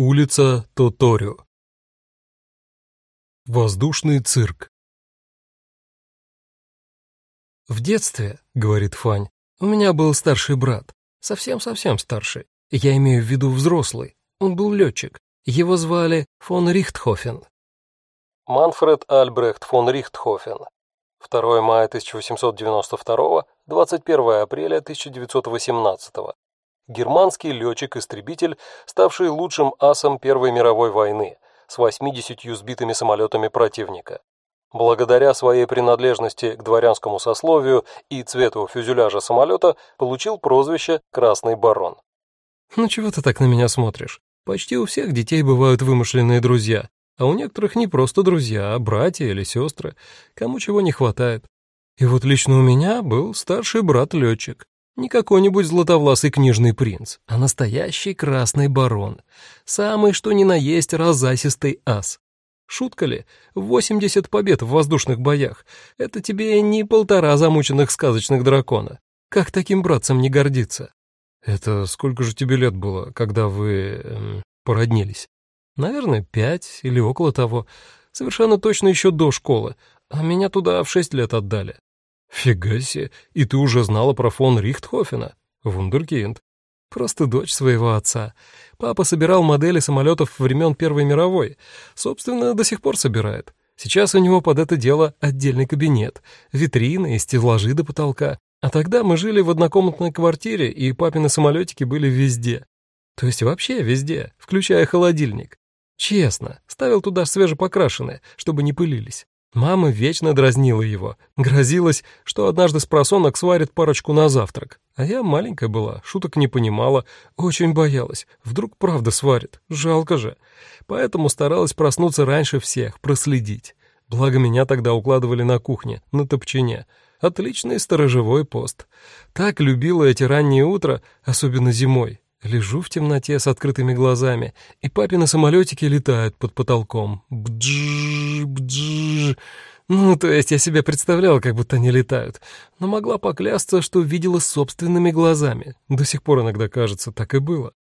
Улица Тоторио. Воздушный цирк. «В детстве, — говорит Фань, — у меня был старший брат, совсем-совсем старший. Я имею в виду взрослый. Он был летчик. Его звали фон Рихтхофен». Манфред Альбрехт фон Рихтхофен. 2 мая 1892, 21 апреля 1918 германский летчик-истребитель, ставший лучшим асом Первой мировой войны, с 80 сбитыми самолетами противника. Благодаря своей принадлежности к дворянскому сословию и цвету фюзеляжа самолета получил прозвище «Красный барон». «Ну чего ты так на меня смотришь? Почти у всех детей бывают вымышленные друзья, а у некоторых не просто друзья, а братья или сестры, кому чего не хватает. И вот лично у меня был старший брат-летчик. Не какой-нибудь златовласый книжный принц, а настоящий красный барон. Самый что ни на есть разасистый ас. Шутка ли? 80 побед в воздушных боях. Это тебе не полтора замученных сказочных дракона. Как таким братцем не гордиться? Это сколько же тебе лет было, когда вы эм, породнились? Наверное, пять или около того. Совершенно точно еще до школы. А меня туда в шесть лет отдали. «Фига себе, и ты уже знала про фон Рихтхофена? Вундеркинд. Просто дочь своего отца. Папа собирал модели самолетов времен Первой мировой. Собственно, до сих пор собирает. Сейчас у него под это дело отдельный кабинет, витрины и стеллажи до потолка. А тогда мы жили в однокомнатной квартире, и папины самолетики были везде. То есть вообще везде, включая холодильник. Честно, ставил туда свежепокрашенные, чтобы не пылились. Мама вечно дразнила его, грозилась, что однажды с просонок сварит парочку на завтрак. А я маленькая была, шуток не понимала, очень боялась. Вдруг правда сварит, жалко же. Поэтому старалась проснуться раньше всех, проследить. Благо меня тогда укладывали на кухне, на топчине. Отличный сторожевой пост. Так любила эти ранние утра, особенно зимой. Лежу в темноте с открытыми глазами, и папины самолетики летают под потолком. Бдж, бдж. Ну, то есть я себе представляла, как будто они летают, но могла поклясться, что видела собственными глазами. До сих пор иногда кажется, так и было.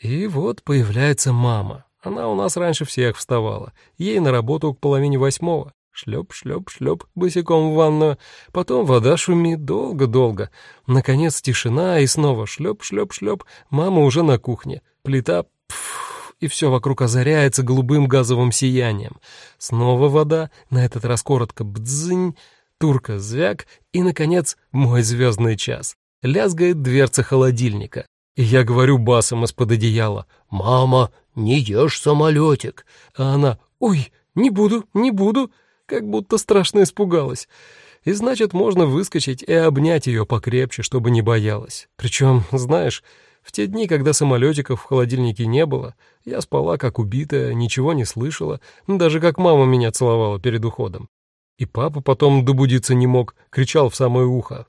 И вот появляется мама. Она у нас раньше всех вставала. Ей на работу к половине восьмого. Шлеп, шлеп, шлеп, босиком в ванную. Потом вода шумит долго-долго. Наконец тишина, и снова шлеп, шлеп, шлеп. Мама уже на кухне. Плита, пфф, и все вокруг озаряется голубым газовым сиянием. Снова вода, на этот раз коротко бдзынь, турка звяк, и, наконец, мой звездный час. Лязгает дверца холодильника. И я говорю басом из-под одеяла, «Мама, не ешь самолетик!» А она, «Ой, не буду, не буду!» Как будто страшно испугалась. И значит, можно выскочить и обнять ее покрепче, чтобы не боялась. Причем, знаешь, в те дни, когда самолетиков в холодильнике не было, я спала как убитая, ничего не слышала, даже как мама меня целовала перед уходом. И папа потом добудиться не мог, кричал в самое ухо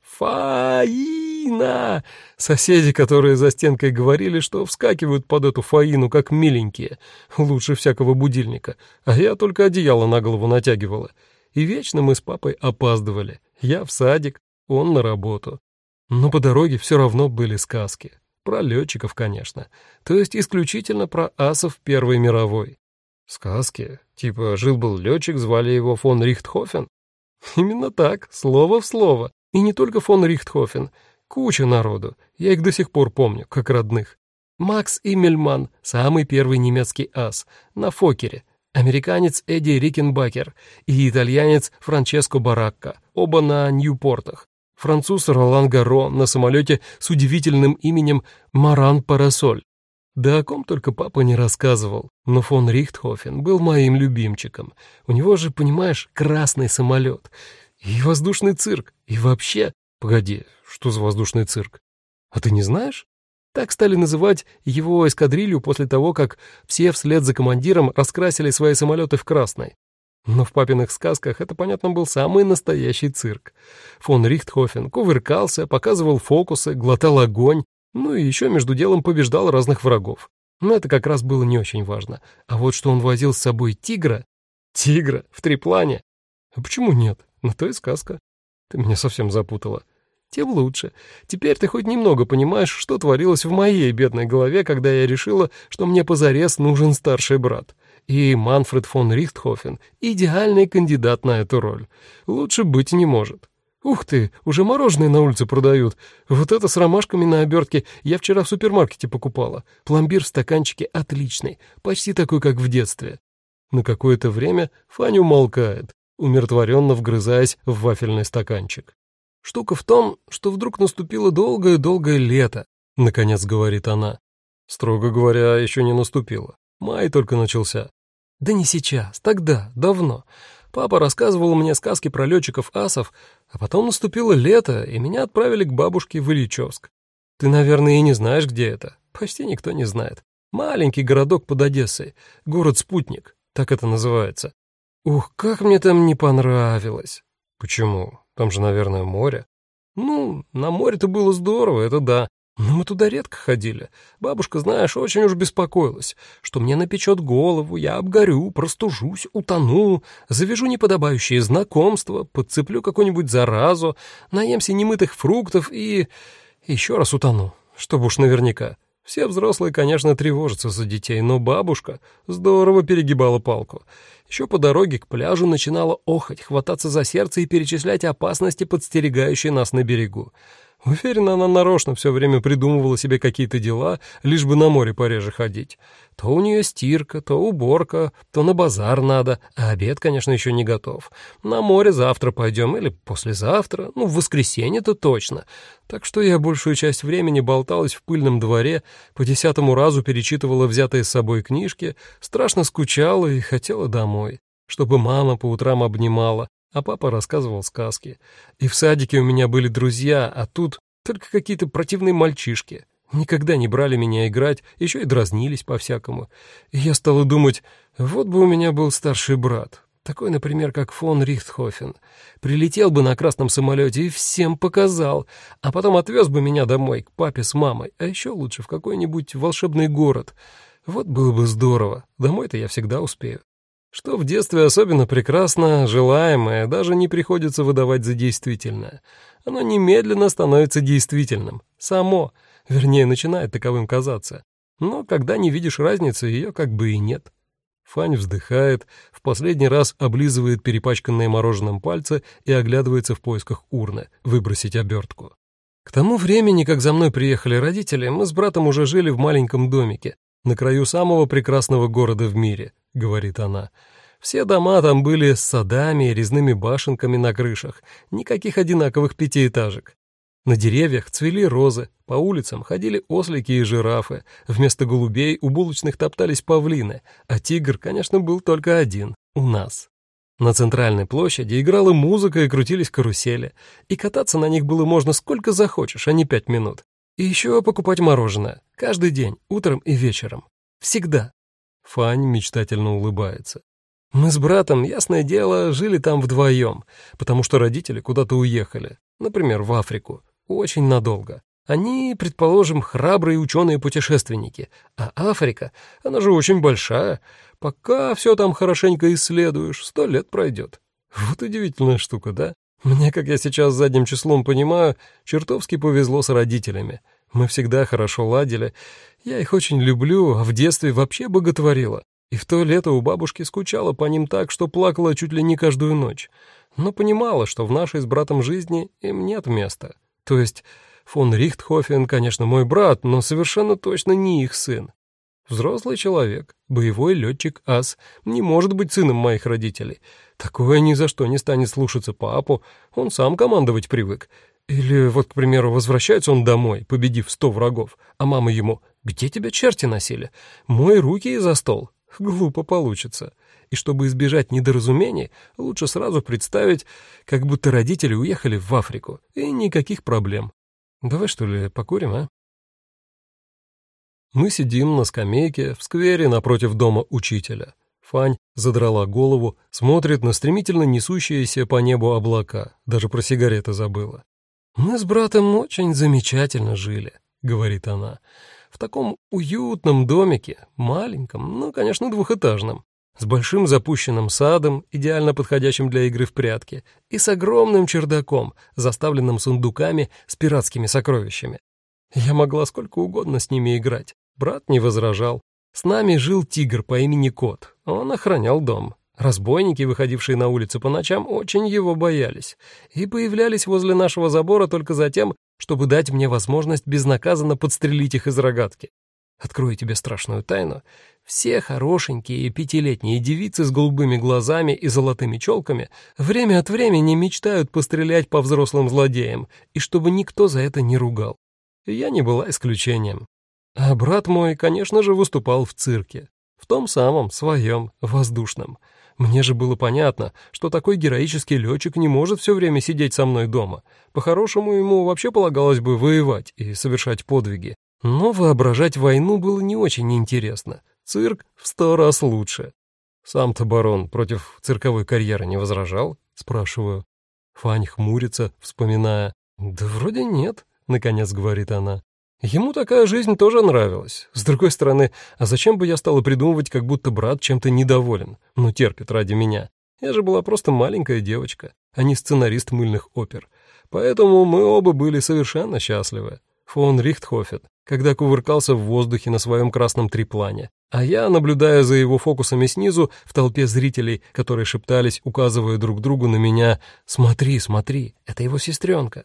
«Фаина!». Соседи, которые за стенкой говорили, что вскакивают под эту фаину, как миленькие, лучше всякого будильника, а я только одеяло на голову натягивала. И вечно мы с папой опаздывали. Я в садик, он на работу. Но по дороге все равно были сказки. Про летчиков, конечно. То есть исключительно про асов Первой мировой. Сказки? Типа жил-был летчик, звали его фон Рихтхофен? Именно так, слово в слово. И не только фон Рихтхофен. Куча народу. Я их до сих пор помню, как родных. Макс Иммельман, самый первый немецкий ас, на Фокере. Американец Эдди Рикенбакер и итальянец Франческо Баракка, оба на Ньюпортах. Француз Ролан Гаро на самолете с удивительным именем Маран Парасоль. Да о ком только папа не рассказывал, но фон Рихтхофен был моим любимчиком. У него же, понимаешь, красный самолет. И воздушный цирк. И вообще... Погоди, что за воздушный цирк? А ты не знаешь? Так стали называть его эскадрилью после того, как все вслед за командиром раскрасили свои самолеты в красный. Но в папиных сказках это, понятно, был самый настоящий цирк. Фон Рихтхофен кувыркался, показывал фокусы, глотал огонь, ну и еще между делом побеждал разных врагов. Но это как раз было не очень важно. А вот что он возил с собой тигра... Тигра в триплане? А почему нет? На то и сказка. Ты меня совсем запутала. Тем лучше. Теперь ты хоть немного понимаешь, что творилось в моей бедной голове, когда я решила, что мне позарез нужен старший брат. И Манфред фон Рихтхофен — идеальный кандидат на эту роль. Лучше быть не может. Ух ты, уже мороженое на улице продают. Вот это с ромашками на обертке я вчера в супермаркете покупала. Пломбир в стаканчике отличный, почти такой, как в детстве. На какое-то время Фаня умолкает, умиротворенно вгрызаясь в вафельный стаканчик. Штука в том, что вдруг наступило долгое-долгое лето, наконец говорит она. Строго говоря, еще не наступило. Май только начался. Да не сейчас, тогда, давно. Папа рассказывал мне сказки про летчиков-асов, а потом наступило лето, и меня отправили к бабушке в Ильичевск. Ты, наверное, и не знаешь, где это. Почти никто не знает. Маленький городок под Одессой, город-спутник, так это называется. Ух, как мне там не понравилось. Почему? Там же, наверное, море. Ну, на море-то было здорово, это да. Но мы туда редко ходили. Бабушка, знаешь, очень уж беспокоилась, что мне напечет голову, я обгорю, простужусь, утону, завяжу неподобающие знакомства, подцеплю какую-нибудь заразу, наемся немытых фруктов и... еще раз утону, чтобы уж наверняка. Все взрослые, конечно, тревожатся за детей, но бабушка здорово перегибала палку. Еще по дороге к пляжу начинала охать, хвататься за сердце и перечислять опасности, подстерегающие нас на берегу. Уверена, она нарочно все время придумывала себе какие-то дела, лишь бы на море пореже ходить. То у нее стирка, то уборка, то на базар надо, а обед, конечно, еще не готов. На море завтра пойдем или послезавтра, ну, в воскресенье-то точно. Так что я большую часть времени болталась в пыльном дворе, по десятому разу перечитывала взятые с собой книжки, страшно скучала и хотела домой чтобы мама по утрам обнимала, а папа рассказывал сказки. И в садике у меня были друзья, а тут только какие-то противные мальчишки. Никогда не брали меня играть, еще и дразнились по-всякому. И я стала думать, вот бы у меня был старший брат, такой, например, как фон Рихтхофен. Прилетел бы на красном самолете и всем показал, а потом отвез бы меня домой к папе с мамой, а еще лучше в какой-нибудь волшебный город. Вот было бы здорово, домой-то я всегда успею. Что в детстве особенно прекрасно, желаемое даже не приходится выдавать за действительное. Оно немедленно становится действительным, само, вернее, начинает таковым казаться. Но когда не видишь разницы, ее как бы и нет. Фань вздыхает, в последний раз облизывает перепачканные мороженым пальцы и оглядывается в поисках урны, выбросить обертку. К тому времени, как за мной приехали родители, мы с братом уже жили в маленьком домике, на краю самого прекрасного города в мире, — говорит она. Все дома там были с садами и резными башенками на крышах, никаких одинаковых пятиэтажек. На деревьях цвели розы, по улицам ходили ослики и жирафы, вместо голубей у булочных топтались павлины, а тигр, конечно, был только один — у нас. На центральной площади играла музыка и крутились карусели, и кататься на них было можно сколько захочешь, а не пять минут. И еще покупать мороженое, каждый день, утром и вечером. Всегда. Фань мечтательно улыбается. Мы с братом, ясное дело, жили там вдвоем, потому что родители куда-то уехали, например, в Африку, очень надолго. Они, предположим, храбрые ученые-путешественники, а Африка, она же очень большая. Пока все там хорошенько исследуешь, сто лет пройдет. Вот удивительная штука, да? Мне, как я сейчас задним числом понимаю, чертовски повезло с родителями. Мы всегда хорошо ладили. Я их очень люблю, а в детстве вообще боготворила. И в то лето у бабушки скучала по ним так, что плакала чуть ли не каждую ночь. Но понимала, что в нашей с братом жизни им нет места. То есть фон Рихтхофен, конечно, мой брат, но совершенно точно не их сын. Взрослый человек, боевой летчик-ас, не может быть сыном моих родителей. Такое ни за что не станет слушаться папу, он сам командовать привык. Или вот, к примеру, возвращается он домой, победив сто врагов, а мама ему «Где тебя черти носили? Мой руки и за стол». Глупо получится. И чтобы избежать недоразумений, лучше сразу представить, как будто родители уехали в Африку, и никаких проблем. Давай, что ли, покурим, а? Мы сидим на скамейке в сквере напротив дома учителя. Фань задрала голову, смотрит на стремительно несущиеся по небу облака, даже про сигареты забыла. «Мы с братом очень замечательно жили», — говорит она, — «в таком уютном домике, маленьком, ну, конечно, двухэтажном. с большим запущенным садом, идеально подходящим для игры в прятки, и с огромным чердаком, заставленным сундуками с пиратскими сокровищами. Я могла сколько угодно с ними играть. Брат не возражал. С нами жил тигр по имени Кот. Он охранял дом. Разбойники, выходившие на улицу по ночам, очень его боялись и появлялись возле нашего забора только за тем, чтобы дать мне возможность безнаказанно подстрелить их из рогатки. Открою тебе страшную тайну. Все хорошенькие пятилетние девицы с голубыми глазами и золотыми челками время от времени мечтают пострелять по взрослым злодеям, и чтобы никто за это не ругал. Я не была исключением. А брат мой, конечно же, выступал в цирке. В том самом, своем, воздушном. Мне же было понятно, что такой героический летчик не может все время сидеть со мной дома. По-хорошему, ему вообще полагалось бы воевать и совершать подвиги. Но воображать войну было не очень интересно. Цирк в сто раз лучше. Сам-то барон против цирковой карьеры не возражал? Спрашиваю. Фань хмурится, вспоминая. Да вроде нет, наконец говорит она. Ему такая жизнь тоже нравилась. С другой стороны, а зачем бы я стала придумывать, как будто брат чем-то недоволен, но терпит ради меня? Я же была просто маленькая девочка, а не сценарист мыльных опер. Поэтому мы оба были совершенно счастливы. Фон Рихтхофен, когда кувыркался в воздухе на своем красном триплане, а я, наблюдая за его фокусами снизу, в толпе зрителей, которые шептались, указывая друг другу на меня, «Смотри, смотри, это его сестренка».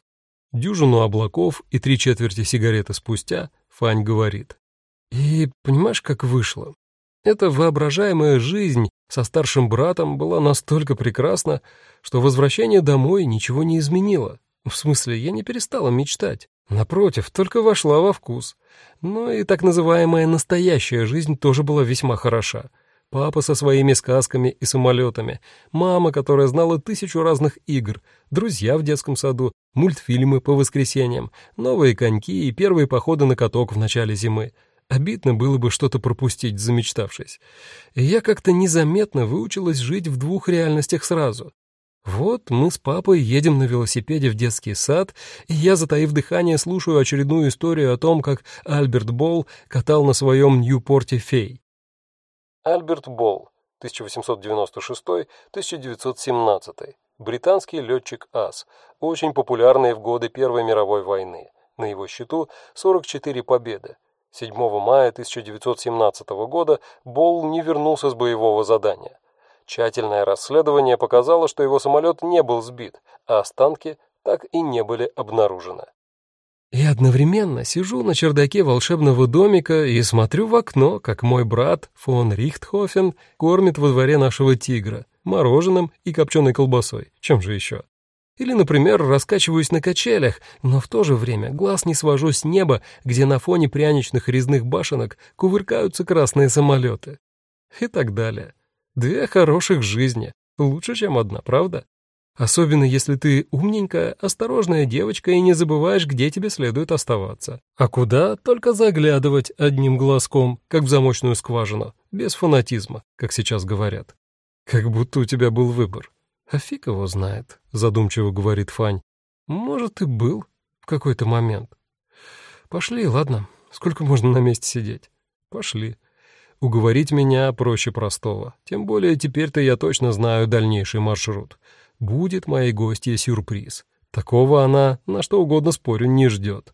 Дюжину облаков и три четверти сигареты спустя Фань говорит. И понимаешь, как вышло? Эта воображаемая жизнь со старшим братом была настолько прекрасна, что возвращение домой ничего не изменило. В смысле, я не перестала мечтать. Напротив, только вошла во вкус. Но и так называемая настоящая жизнь тоже была весьма хороша. Папа со своими сказками и самолетами, мама, которая знала тысячу разных игр, друзья в детском саду, мультфильмы по воскресеньям, новые коньки и первые походы на каток в начале зимы. Обидно было бы что-то пропустить, замечтавшись. И я как-то незаметно выучилась жить в двух реальностях сразу. Вот мы с папой едем на велосипеде в детский сад, и я, затаив дыхание, слушаю очередную историю о том, как Альберт Болл катал на своем Ньюпорте фей. Альберт Болл, 1896-1917, британский летчик-ас, очень популярный в годы Первой мировой войны. На его счету 44 победы. 7 мая 1917 года Болл не вернулся с боевого задания. Тщательное расследование показало, что его самолет не был сбит, а останки так и не были обнаружены. И одновременно сижу на чердаке волшебного домика и смотрю в окно, как мой брат фон Рихтхофен кормит во дворе нашего тигра мороженым и копченой колбасой. Чем же еще? Или, например, раскачиваюсь на качелях, но в то же время глаз не свожу с неба, где на фоне пряничных резных башенок кувыркаются красные самолеты. И так далее. Две хороших жизни. Лучше, чем одна, правда? Особенно если ты умненькая, осторожная девочка и не забываешь, где тебе следует оставаться. А куда, только заглядывать одним глазком, как в замочную скважину, без фанатизма, как сейчас говорят. Как будто у тебя был выбор. А фиг его знает, задумчиво говорит Фань. Может, и был в какой-то момент. Пошли, ладно, сколько можно на месте сидеть? Пошли. Уговорить меня проще простого. Тем более теперь-то я точно знаю дальнейший маршрут будет моей гостье сюрприз. Такого она, на что угодно спорю, не ждет.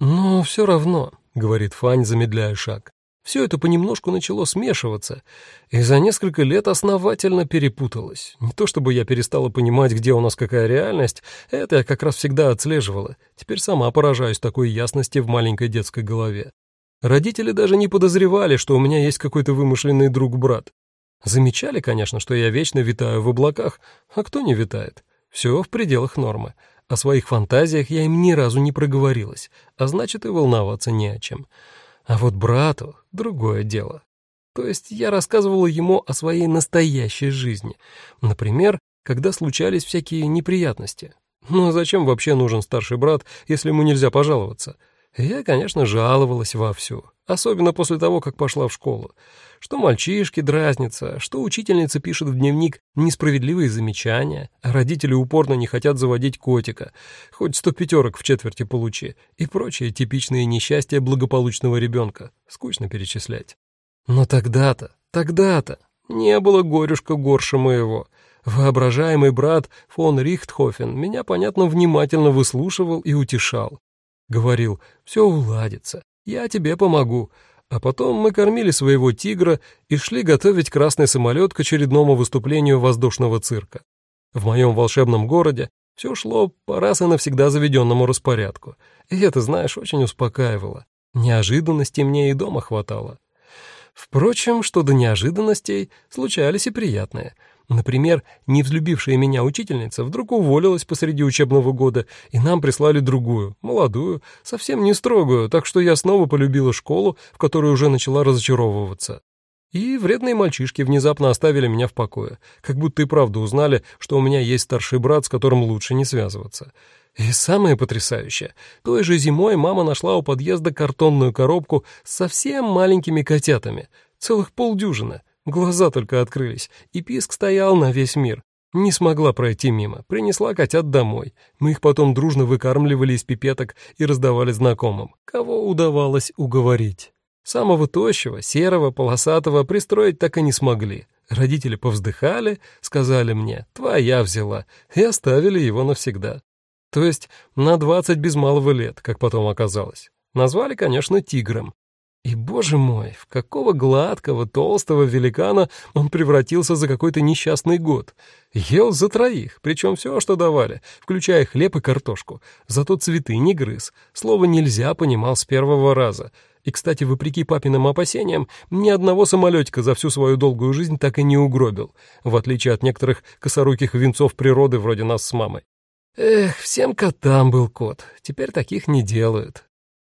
«Но все равно», — говорит Фань, замедляя шаг, — «все это понемножку начало смешиваться, и за несколько лет основательно перепуталось. Не то чтобы я перестала понимать, где у нас какая реальность, это я как раз всегда отслеживала, теперь сама поражаюсь такой ясности в маленькой детской голове. Родители даже не подозревали, что у меня есть какой-то вымышленный друг-брат. Замечали, конечно, что я вечно витаю в облаках, а кто не витает? Все в пределах нормы. О своих фантазиях я им ни разу не проговорилась, а значит и волноваться не о чем. А вот брату другое дело. То есть я рассказывала ему о своей настоящей жизни. Например, когда случались всякие неприятности. Ну а зачем вообще нужен старший брат, если ему нельзя пожаловаться? Я, конечно, жаловалась вовсю, особенно после того, как пошла в школу. Что мальчишки дразнятся, что учительница пишет в дневник несправедливые замечания, а родители упорно не хотят заводить котика, хоть сто пятерок в четверти получи, и прочие типичные несчастья благополучного ребенка. Скучно перечислять. Но тогда-то, Тогда-то не было горюшка горше моего. Воображаемый брат фон Рихтхофен меня, понятно, внимательно выслушивал и утешал. Говорил, все уладится, я тебе помогу. А потом мы кормили своего тигра и шли готовить красный самолет к очередному выступлению воздушного цирка. В моем волшебном городе все шло по раз и навсегда заведенному распорядку. И это, знаешь, очень успокаивало. Неожиданностей мне и дома хватало. Впрочем, что до неожиданностей, случались и приятные — Например, невзлюбившая меня учительница вдруг уволилась посреди учебного года, и нам прислали другую, молодую, совсем не строгую, так что я снова полюбила школу, в которой уже начала разочаровываться. И вредные мальчишки внезапно оставили меня в покое, как будто и правда узнали, что у меня есть старший брат, с которым лучше не связываться. И самое потрясающее, той же зимой мама нашла у подъезда картонную коробку с совсем маленькими котятами, целых полдюжины — Глаза только открылись, и писк стоял на весь мир. Не смогла пройти мимо, принесла котят домой. Мы их потом дружно выкармливали из пипеток и раздавали знакомым, кого удавалось уговорить. Самого тощего, серого, полосатого пристроить так и не смогли. Родители повздыхали, сказали мне «твоя взяла» и оставили его навсегда. То есть на двадцать без малого лет, как потом оказалось. Назвали, конечно, тигром. И, боже мой, в какого гладкого, толстого великана он превратился за какой-то несчастный год. Ел за троих, причем все, что давали, включая хлеб и картошку. Зато цветы не грыз, слово «нельзя» понимал с первого раза. И, кстати, вопреки папиным опасениям, ни одного самолетика за всю свою долгую жизнь так и не угробил, в отличие от некоторых косоруких венцов природы вроде нас с мамой. Эх, всем котам был кот, теперь таких не делают.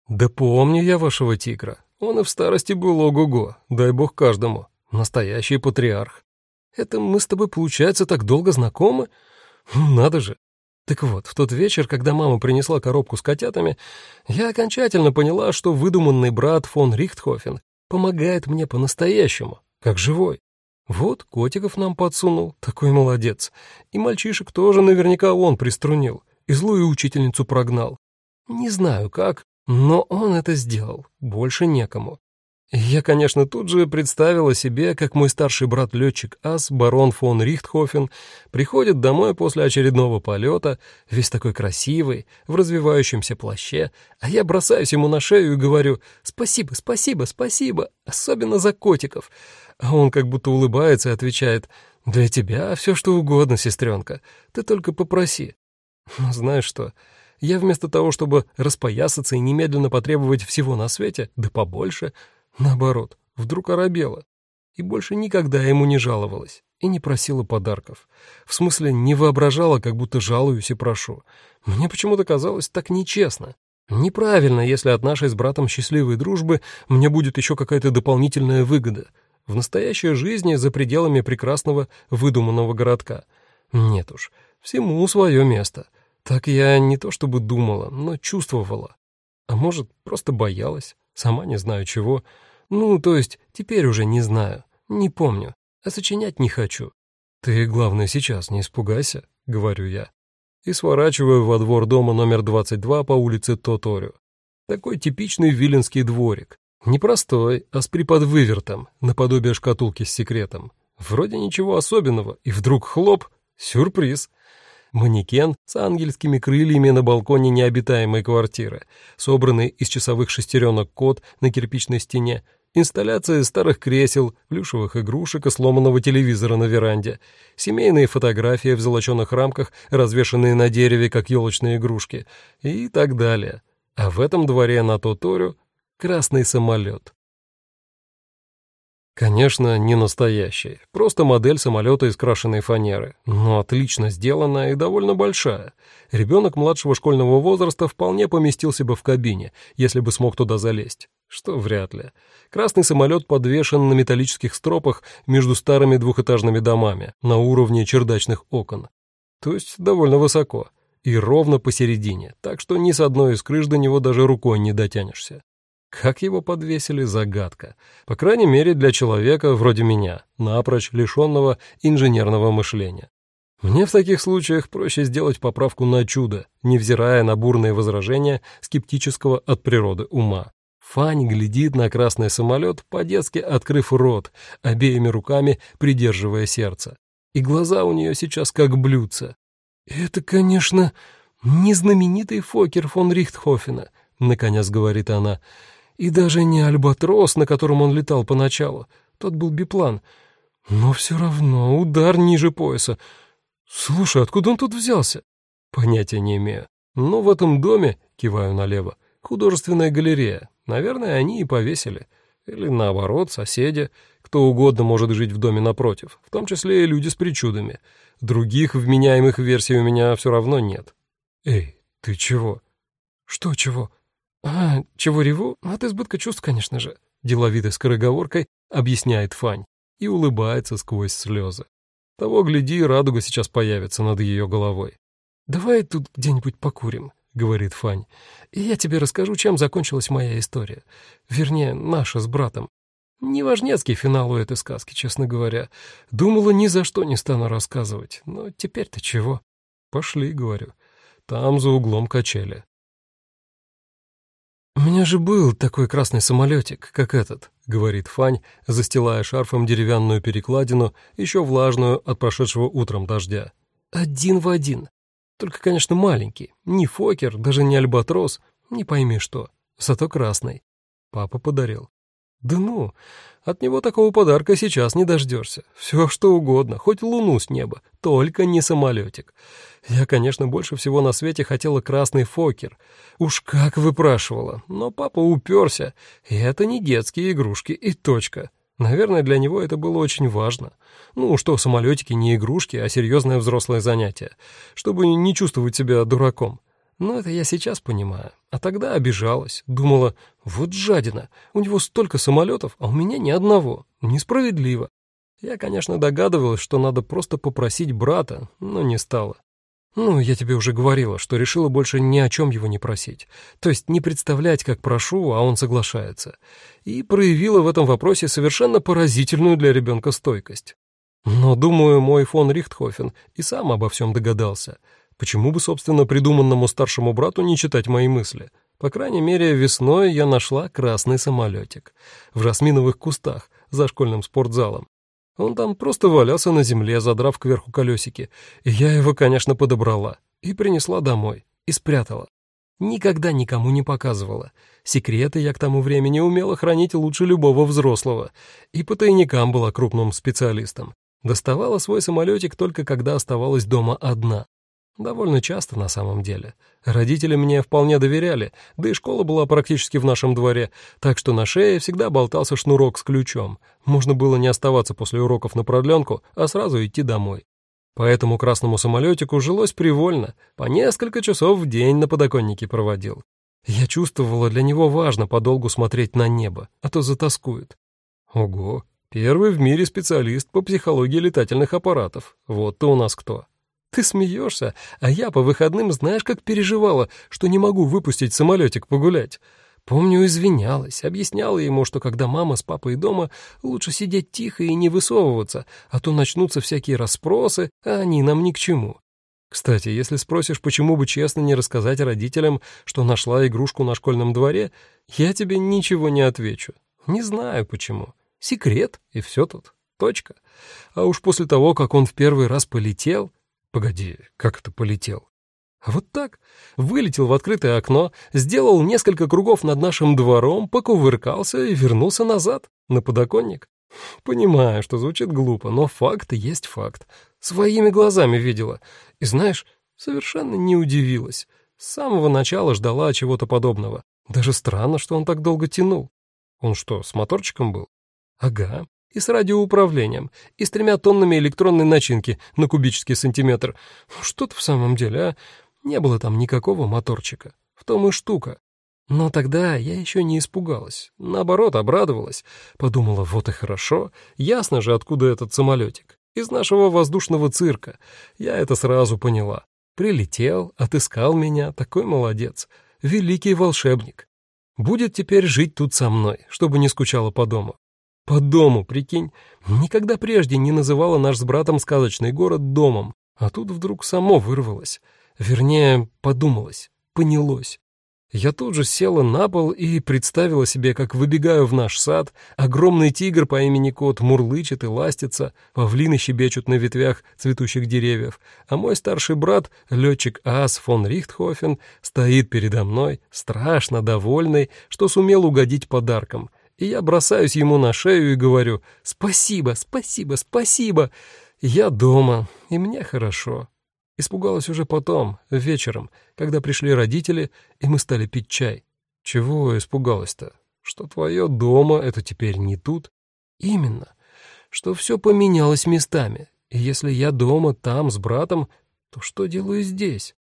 Да помню я вашего тигра, он и в старости был ого-го, дай бог каждому. Настоящий патриарх. Это мы с тобой, получается, так долго знакомы? Надо же. Так вот, в тот вечер, когда мама принесла коробку с котятами, я окончательно поняла, что выдуманный брат фон Рихтхофен помогает мне по-настоящему, как живой. Вот котиков нам подсунул, такой молодец. И мальчишек тоже наверняка он приструнил, и злую учительницу прогнал. Не знаю как, но он это сделал, больше некому. Я, конечно, тут же представила себе, как мой старший брат-летчик Ас, барон фон Рихтхофен, приходит домой после очередного полета, весь такой красивый, в развивающемся плаще, а я бросаюсь ему на шею и говорю «Спасибо, спасибо, спасибо, особенно за котиков». А он как будто улыбается и отвечает «Для тебя все что угодно, сестренка, ты только попроси». Ну, знаешь что, я вместо того, чтобы распоясаться и немедленно потребовать всего на свете, да побольше, наоборот, вдруг оробела. И больше никогда ему не жаловалась и не просила подарков. В смысле, не воображала, как будто жалуюсь и прошу. Мне почему-то казалось так нечестно. Неправильно, если от нашей с братом счастливой дружбы мне будет еще какая-то дополнительная выгода. В настоящей жизни за пределами прекрасного выдуманного городка. Нет уж, всему свое место — так я не то чтобы думала, но чувствовала. А может, просто боялась, сама не знаю чего. Ну, то есть, теперь уже не знаю, не помню, а сочинять не хочу. «Ты, главное, сейчас не испугайся», — говорю я. И сворачиваю во двор дома номер 22 по улице Тоторю. Такой типичный виленский дворик. Не простой, а с приподвывертом, наподобие шкатулки с секретом. Вроде ничего особенного, и вдруг хлоп, сюрприз — манекен с ангельскими крыльями на балконе необитаемой квартиры, собранный из часовых шестеренок кот на кирпичной стене, инсталляция старых кресел, плюшевых игрушек и сломанного телевизора на веранде, семейные фотографии в золоченых рамках, развешанные на дереве, как елочные игрушки, и так далее. А в этом дворе на Тоторю красный самолет. Конечно, не настоящий, просто модель самолета из крашеной фанеры, но отлично сделанная и довольно большая. Ребенок младшего школьного возраста вполне поместился бы в кабине, если бы смог туда залезть. Что вряд ли. Красный самолет подвешен на металлических стропах между старыми двухэтажными домами, на уровне чердачных окон. То есть довольно высоко. И ровно посередине, так что ни с одной из крыш до него даже рукой не дотянешься. Как его подвесили, загадка. По крайней мере, для человека вроде меня, напрочь лишенного инженерного мышления. Мне в таких случаях проще сделать поправку на чудо, невзирая на бурные возражения скептического от природы ума. Фань глядит на красный самолет, по-детски открыв рот, обеими руками придерживая сердце. И глаза у нее сейчас как блюдца. «Это, конечно, не знаменитый Фокер фон Рихтхофена», — наконец говорит она, «и даже не Альбатрос, на котором он летал поначалу. Тот был биплан. Но все равно удар ниже пояса. Слушай, откуда он тут взялся?» «Понятия не имею. Но в этом доме, киваю налево, художественная галерея. Наверное, они и повесили. Или наоборот, соседи. Кто угодно может жить в доме напротив, в том числе и люди с причудами. Других вменяемых версий у меня все равно нет. Эй, ты чего? Что чего? А, чего реву? От избытка чувств, конечно же. Деловитой скороговоркой объясняет Фань и улыбается сквозь слезы. Того, гляди, радуга сейчас появится над ее головой. «Давай тут где-нибудь покурим», — говорит Фань, «и я тебе расскажу, чем закончилась моя история. Вернее, наша с братом. Неважнецкий финал у этой сказки, честно говоря. Думала, ни за что не стану рассказывать. Но теперь-то чего?» «Пошли», — говорю. «Там за углом качели». «У меня же был такой красный самолетик, как этот», — говорит Фань, застилая шарфом деревянную перекладину, еще влажную от прошедшего утром дождя. «Один в один. Только, конечно, маленький. Не Фокер, даже не Альбатрос, не пойми что. Зато красный. Папа подарил. Да ну, от него такого подарка сейчас не дождешься. Все что угодно, хоть луну с неба, только не самолетик. Я, конечно, больше всего на свете хотела красный Фокер. Уж как выпрашивала, но папа уперся. И это не детские игрушки, и точка. Наверное, для него это было очень важно. Ну, что самолетики не игрушки, а серьезное взрослое занятие, чтобы не чувствовать себя дураком. Но это я сейчас понимаю. А тогда обижалась, думала, вот жадина, у него столько самолетов, а у меня ни одного. Несправедливо. Я, конечно, догадывалась, что надо просто попросить брата, но не стала. Ну, я тебе уже говорила, что решила больше ни о чем его не просить. То есть не представлять, как прошу, а он соглашается. И проявила в этом вопросе совершенно поразительную для ребенка стойкость. Но, думаю, мой фон Рихтхофен и сам обо всем догадался. Почему бы, собственно, придуманному старшему брату не читать мои мысли? По крайней мере, весной я нашла красный самолетик в жасминовых кустах за школьным спортзалом. Он там просто валялся на земле, задрав кверху колесики. И я его, конечно, подобрала и принесла домой, и спрятала. Никогда никому не показывала. Секреты я к тому времени умела хранить лучше любого взрослого. И по тайникам была крупным специалистом. Доставала свой самолетик только когда оставалась дома одна. Довольно часто на самом деле. Родители мне вполне доверяли, да и школа была практически в нашем дворе, так что на шее всегда болтался шнурок с ключом. Можно было не оставаться после уроков на продленку, а сразу идти домой. Поэтому красному самолетику жилось привольно, по несколько часов в день на подоконнике проводил. Я чувствовала, для него важно подолгу смотреть на небо, а то затаскует. Ого, первый в мире специалист по психологии летательных аппаратов. Вот ты у нас кто. Ты смеешься, а я по выходным знаешь, как переживала, что не могу выпустить самолетик погулять. Помню, извинялась, объясняла ему, что когда мама с папой дома, лучше сидеть тихо и не высовываться, а то начнутся всякие расспросы, а они нам ни к чему. Кстати, если спросишь, почему бы честно не рассказать родителям, что нашла игрушку на школьном дворе, я тебе ничего не отвечу. Не знаю почему. Секрет, и все тут. Точка. А уж после того, как он в первый раз полетел, Погоди, как это полетел? А вот так. Вылетел в открытое окно, сделал несколько кругов над нашим двором, покувыркался и вернулся назад, на подоконник. Понимаю, что звучит глупо, но факт есть факт. Своими глазами видела. И знаешь, совершенно не удивилась. С самого начала ждала чего-то подобного. Даже странно, что он так долго тянул. Он что, с моторчиком был? Ага и с радиоуправлением, и с тремя тоннами электронной начинки на кубический сантиметр. Что-то в самом деле, а? Не было там никакого моторчика. В том и штука. Но тогда я еще не испугалась. Наоборот, обрадовалась. Подумала, вот и хорошо. Ясно же, откуда этот самолетик. Из нашего воздушного цирка. Я это сразу поняла. Прилетел, отыскал меня. Такой молодец. Великий волшебник. Будет теперь жить тут со мной, чтобы не скучала по дому. По дому, прикинь. Никогда прежде не называла наш с братом сказочный город домом, а тут вдруг само вырвалось. Вернее, подумалось, понялось. Я тут же села на пол и представила себе, как выбегаю в наш сад, огромный тигр по имени Кот мурлычет и ластится, павлины щебечут на ветвях цветущих деревьев, а мой старший брат, летчик Ас фон Рихтхофен, стоит передо мной, страшно довольный, что сумел угодить подарком. И я бросаюсь ему на шею и говорю «Спасибо, спасибо, спасибо!» Я дома, и мне хорошо. Испугалась уже потом, вечером, когда пришли родители, и мы стали пить чай. Чего испугалась-то? Что твое дома — это теперь не тут? Именно. Что все поменялось местами. И если я дома, там, с братом, то что делаю здесь?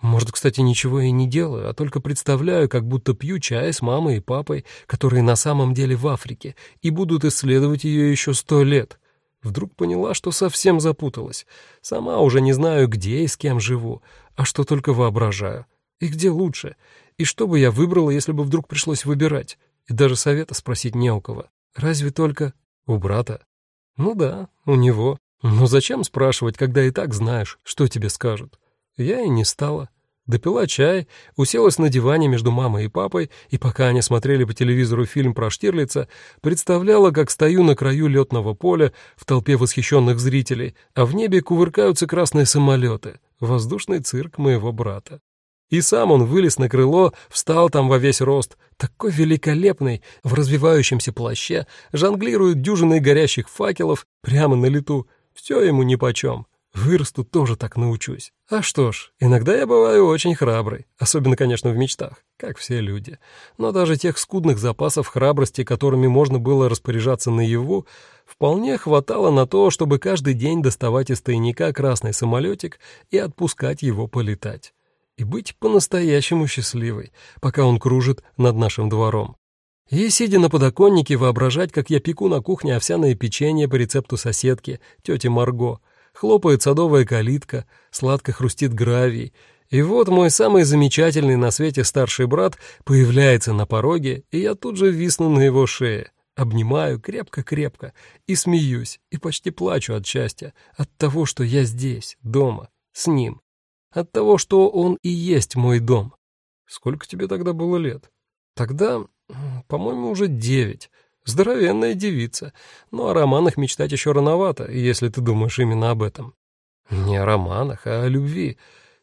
Может, кстати, ничего и не делаю, а только представляю, как будто пью чай с мамой и папой, которые на самом деле в Африке, и будут исследовать ее еще сто лет. Вдруг поняла, что совсем запуталась. Сама уже не знаю, где и с кем живу, а что только воображаю. И где лучше? И что бы я выбрала, если бы вдруг пришлось выбирать? И даже совета спросить не у кого. Разве только у брата? Ну да, у него. Но зачем спрашивать, когда и так знаешь, что тебе скажут? Я и не стала. Допила чай, уселась на диване между мамой и папой, и пока они смотрели по телевизору фильм про Штирлица, представляла, как стою на краю летного поля в толпе восхищенных зрителей, а в небе кувыркаются красные самолеты, воздушный цирк моего брата. И сам он вылез на крыло, встал там во весь рост, такой великолепный, в развивающемся плаще, жонглирует дюжиной горящих факелов прямо на лету. Все ему нипочем. Вырасту, тоже так научусь. А что ж, иногда я бываю очень храбрый, особенно, конечно, в мечтах, как все люди. Но даже тех скудных запасов храбрости, которыми можно было распоряжаться наяву, вполне хватало на то, чтобы каждый день доставать из тайника красный самолетик и отпускать его полетать. И быть по-настоящему счастливой, пока он кружит над нашим двором. И, сидя на подоконнике, воображать, как я пеку на кухне овсяное печенье по рецепту соседки, тети Марго, Хлопает садовая калитка, сладко хрустит гравий. И вот мой самый замечательный на свете старший брат появляется на пороге, и я тут же висну на его шее. Обнимаю крепко-крепко и смеюсь, и почти плачу от счастья, от того, что я здесь, дома, с ним, от того, что он и есть мой дом. Сколько тебе тогда было лет? Тогда, по-моему, уже девять. Здоровенная девица. Но о романах мечтать еще рановато, если ты думаешь именно об этом. Не о романах, а о любви.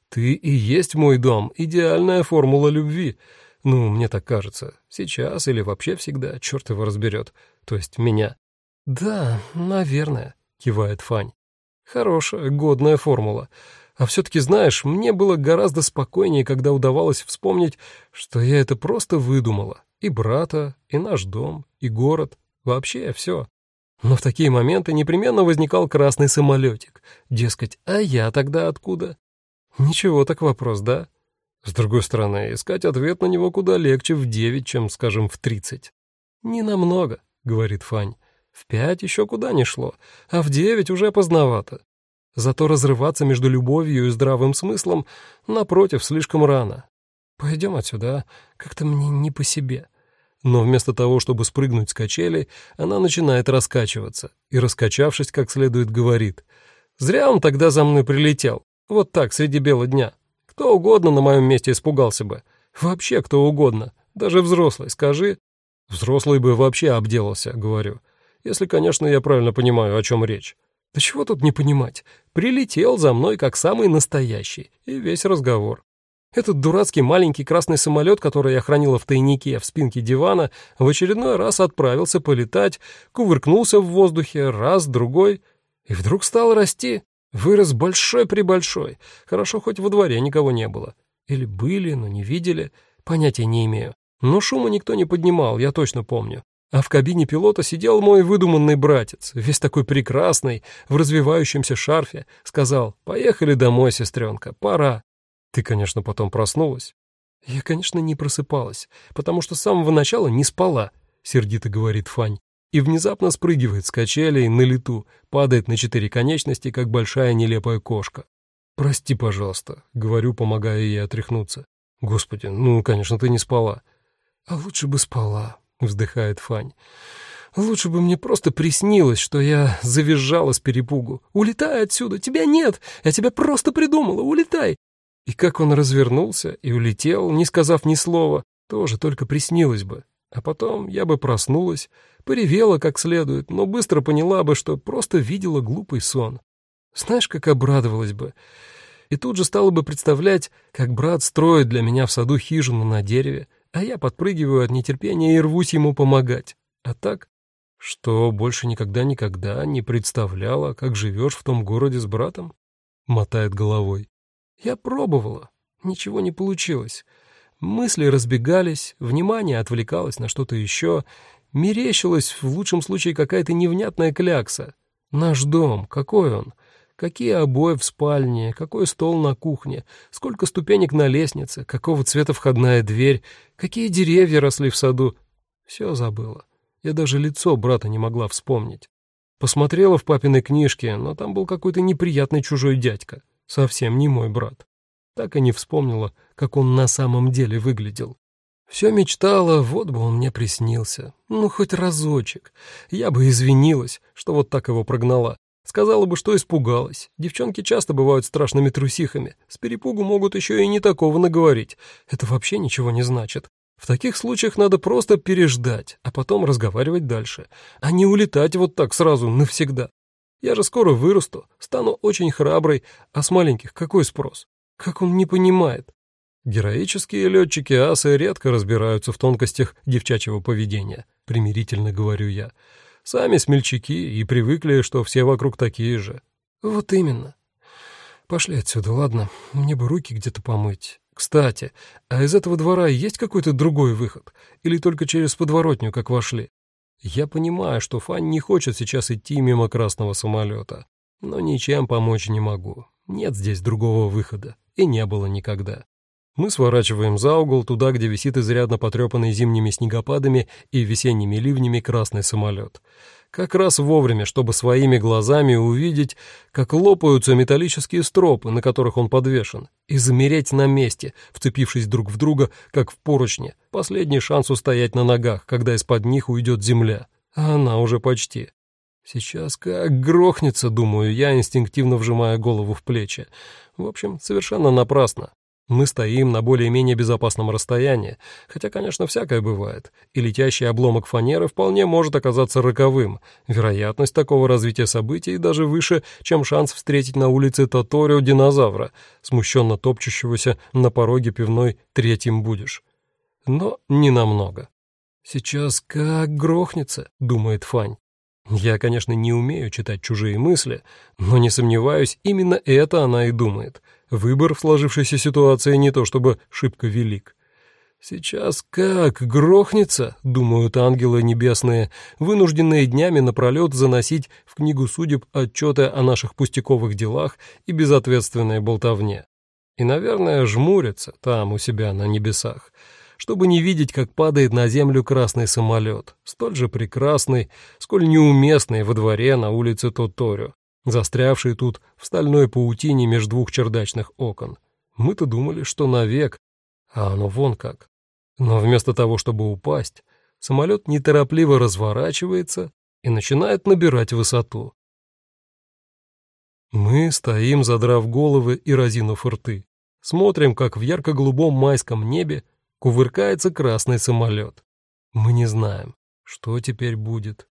Ты и есть мой дом, идеальная формула любви. Ну, мне так кажется. Сейчас или вообще всегда, черт его разберет. То есть меня. Да, наверное, кивает Фань. Хорошая, годная формула. А все-таки, знаешь, мне было гораздо спокойнее, когда удавалось вспомнить, что я это просто выдумала. И брата, и наш дом, и город, вообще все. Но в такие моменты непременно возникал красный самолетик. Дескать, а я тогда откуда? Ничего так вопрос, да? С другой стороны, искать ответ на него куда легче в девять, чем, скажем, в тридцать. «Не намного», — говорит Фань. «В пять еще куда не шло, а в девять уже поздновато. Зато разрываться между любовью и здравым смыслом, напротив, слишком рано. Пойдем отсюда, а? как-то мне не по себе». Но вместо того, чтобы спрыгнуть с качели, она начинает раскачиваться и, раскачавшись как следует, говорит. «Зря он тогда за мной прилетел. Вот так, среди бела дня. Кто угодно на моем месте испугался бы. Вообще кто угодно. Даже взрослый, скажи». «Взрослый бы вообще обделался», — говорю. «Если, конечно, я правильно понимаю, о чем речь». «Да чего тут не понимать? Прилетел за мной как самый настоящий, и весь разговор. Этот дурацкий маленький красный самолет, который я хранила в тайнике в спинке дивана, в очередной раз отправился полетать, кувыркнулся в воздухе, раз, другой, и вдруг стал расти. Вырос большой-пребольшой. Хорошо, хоть во дворе никого не было. Или были, но не видели. Понятия не имею. Но шума никто не поднимал, я точно помню. А в кабине пилота сидел мой выдуманный братец, весь такой прекрасный, в развивающемся шарфе. Сказал, поехали домой, сестренка, пора. Ты, конечно, потом проснулась. Я, конечно, не просыпалась, потому что с самого начала не спала, сердито говорит Фань. И внезапно спрыгивает с качелей на лету, падает на четыре конечности, как большая нелепая кошка. «Прости, пожалуйста», — говорю, помогая ей отряхнуться. «Господи, ну, конечно, ты не спала». «А лучше бы спала», — вздыхает Фань. «Лучше бы мне просто приснилось, что я завизжала с перепугу. Улетай отсюда, тебя нет, я тебя просто придумала, улетай. И как он развернулся и улетел, не сказав ни слова, тоже только приснилось бы. А потом я бы проснулась, поревела как следует, но быстро поняла бы, что просто видела глупый сон. Знаешь, как обрадовалась бы. И тут же стала бы представлять, как брат строит для меня в саду хижину на дереве, а я подпрыгиваю от нетерпения и рвусь ему помогать. А так, что больше никогда-никогда не представляла, как живешь в том городе с братом? Мотает головой. Я пробовала, ничего не получилось. Мысли разбегались, внимание отвлекалось на что-то еще, мерещилась в лучшем случае какая-то невнятная клякса. Наш дом, какой он? Какие обои в спальне, какой стол на кухне, сколько ступенек на лестнице, какого цвета входная дверь, какие деревья росли в саду. Все забыла. Я даже лицо брата не могла вспомнить. Посмотрела в папиной книжке, но там был какой-то неприятный чужой дядька. Совсем не мой брат. Так и не вспомнила, как он на самом деле выглядел. Все мечтала, вот бы он мне приснился. Ну, хоть разочек. Я бы извинилась, что вот так его прогнала. Сказала бы, что испугалась. Девчонки часто бывают страшными трусихами. С перепугу могут еще и не такого наговорить. Это вообще ничего не значит. В таких случаях надо просто переждать, а потом разговаривать дальше, а не улетать вот так сразу навсегда. Я же скоро вырасту, стану очень храброй, а с маленьких какой спрос? Как он не понимает? Героические летчики-асы редко разбираются в тонкостях девчачьего поведения, примирительно говорю я. Сами смельчаки и привыкли, что все вокруг такие же. Вот именно. Пошли отсюда, ладно? Мне бы руки где-то помыть. Кстати, а из этого двора есть какой-то другой выход? Или только через подворотню, как вошли? Я понимаю, что Фань не хочет сейчас идти мимо красного самолета, но ничем помочь не могу. Нет здесь другого выхода и не было никогда. Мы сворачиваем за угол туда, где висит изрядно потрепанный зимними снегопадами и весенними ливнями красный самолет. Как раз вовремя, чтобы своими глазами увидеть, как лопаются металлические стропы, на которых он подвешен, и замереть на месте, вцепившись друг в друга, как в поручне. Последний шанс устоять на ногах, когда из-под них уйдет земля. А она уже почти. Сейчас как грохнется, думаю я, инстинктивно вжимая голову в плечи. В общем, совершенно напрасно. Мы стоим на более-менее безопасном расстоянии, хотя, конечно, всякое бывает, и летящий обломок фанеры вполне может оказаться роковым. Вероятность такого развития событий даже выше, чем шанс встретить на улице Тоторио динозавра, смущенно топчущегося на пороге пивной «третьим будешь». Но не намного. «Сейчас как грохнется», — думает Фань. Я, конечно, не умею читать чужие мысли, но не сомневаюсь, именно это она и думает. Выбор в сложившейся ситуации не то чтобы шибко велик. Сейчас как грохнется, думают ангелы небесные, вынужденные днями напролет заносить в книгу судеб отчеты о наших пустяковых делах и безответственной болтовне. И, наверное, жмурятся там у себя на небесах чтобы не видеть, как падает на землю красный самолет, столь же прекрасный, сколь неуместный во дворе на улице Тоторио, застрявший тут в стальной паутине между двух чердачных окон. Мы-то думали, что навек, а оно вон как. Но вместо того, чтобы упасть, самолет неторопливо разворачивается и начинает набирать высоту. Мы стоим, задрав головы и разинув рты. Смотрим, как в ярко-голубом майском небе кувыркается красный самолет. Мы не знаем, что теперь будет.